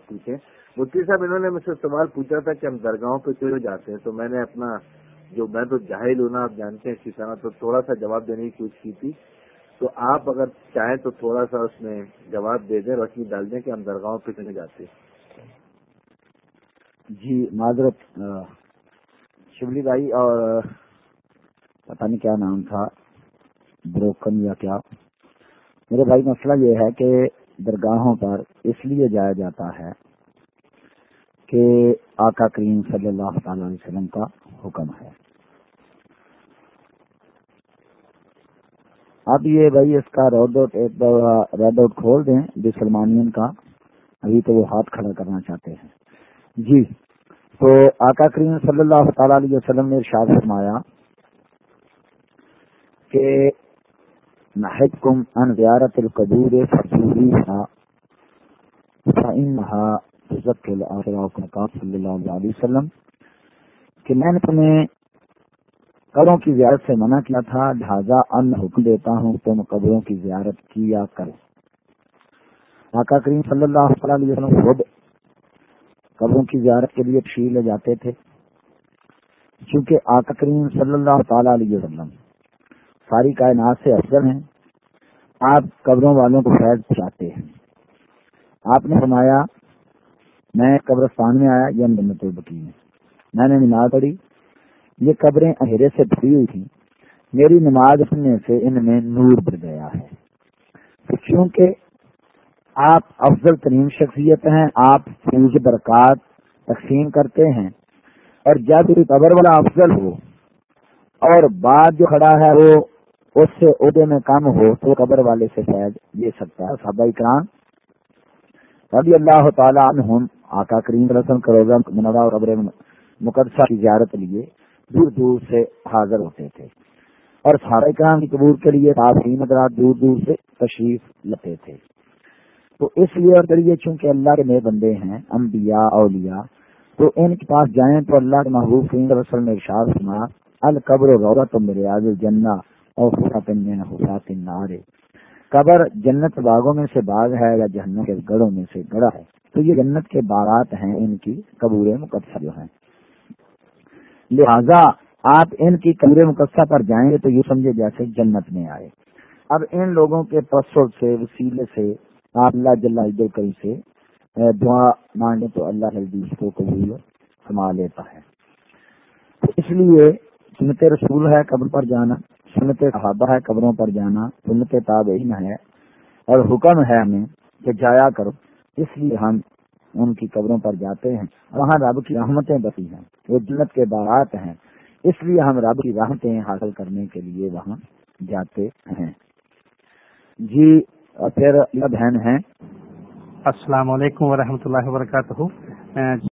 بات پوچھیں مفتی صاحب، انہوں نے مجھ سے سوال پوچھا تھا کہ ہم درگاہوں پہ کیوں جاتے ہیں؟ تو میں نے اپنا جو میں تو جاہل ہوں نا، آپ جانتے ہیں اسی طرح، تو تھوڑا سا جواب دینے کی کوشش کی تھی۔ تو آپ اگر چاہیں تو تھوڑا سا اس میں جواب دے دیں روشنی ڈال دیں کہ ہم درگاہوں پہ کیوں جاتے ہیں۔ جی معذرت شبلی بھائی اور پتہ نہیں کیا نام تھا، بروکن یا کیا۔ میرے بھائی، مسئلہ یہ ہے کہ درگاہوں پر اس لیے جایا جاتا ہے کہ آقا کریم صلی اللہ تعالی علیہ وسلم کا حکم ہے۔ اب یہ بھائی اس کا ریڈ آؤٹ ایک ریڈ آؤٹ کھول دیں بسلمانین کا، ابھی تو وہ ہاتھ کھڑا کرنا چاہتے ہیں۔ جی تو آقا کریم صلی اللہ تعالی علیہ وسلم نے ارشاد فرمایا کہ نحکم ان زیارت القبور فصوریها فإنها تذکر الآخرة صلی اللہ علیہ وسلم. کہ میں نے تمہیں قبروں کی زیارت سے منع کیا تھا، لہذا ان حکم دیتا ہوں تم قبروں کی زیارت کیا کرو۔ آقا کریم صلی اللہ علیہ وسلم خود قبروں کی زیارت کے لیے تشریح لے جاتے تھے، چونکہ آقا کریم صلی اللہ تعالی علیہ وسلم ساری کائنات سے افضل ہیں، آپ قبروں والوں کو فیض چاہتے ہیں۔ آپ نے فرمایا، میں قبرستان میں آیا، یہ جنت البکی میں۔ میں نے نماز پڑھی، یہ قبریں اہرے سے بھری ہوئی تھیں۔ میری نماز سننے سے ان میں نور بڑھ گیا ہے۔ کیونکہ آپ افضل ترین شخصیت ہیں، آپ فیض، برکات تقسیم کرتے ہیں۔ اور جب قبر والا افضل ہو اور بعد جو کھڑا ہے، وہ اس سے عہدے میں کم ہو تو قبر والے سے فیض لے سکتا ہے صحابہ کرام رضی اللہ تعالیٰ عنہم آقا کریم رسم کروزہ منورہ اور قبر مقدسہ کی زیارت لیے دور دور سے حاضر ہوتے تھے اور صحابہ کرام کی قبور کے لیے کافی مدرات دور دور سے تشریف لیتے تھے۔ تو اس لیے اور ذریعے چونکہ اللہ کے نئے بندے ہیں، انبیاء، اولیاء، تو ان کے پاس جائیں تو اللہ کے محبوب کریم رسول نے ارشاد سنا القبر غورت میرے عاد الجنہ۔ اور حسات نارے قبر جنت باغوں میں سے باغ ہے یا جہنم کے گڑوں میں سے گڑا ہے؟ تو یہ جنت کے باغات ہیں، ان کی قبور مقدسہ جو ہیں۔ لہذا آپ ان کی قبور مقدسہ پر جائیں گے تو یہ سمجھے جیسے جنت میں آئے۔ اب ان لوگوں کے تصور سے، وسیلے سے آپ اللہ جل کریم سے دعا مانگے تو اللہ جلدی اس کو قبول سما لیتا ہے۔ اس لیے سنت رسول ہے، قبر پر جانا۔ سنت صحابہ ہے قبروں پر جانا سنت تابعین ہے اور حکم ہے ہمیں کہ جایا کرو، اس لیے ہم ان کی قبروں پر جاتے ہیں۔ وہاں رب کی رحمتیں بسی ہیں، وہ جنت کے باغات ہیں۔ اس لیے ہم رب کی رحمتیں حاصل کرنے کے لیے وہاں جاتے ہیں۔ جی اور پھر بہن ہیں۔ السلام علیکم ورحمۃ اللہ وبرکاتہ۔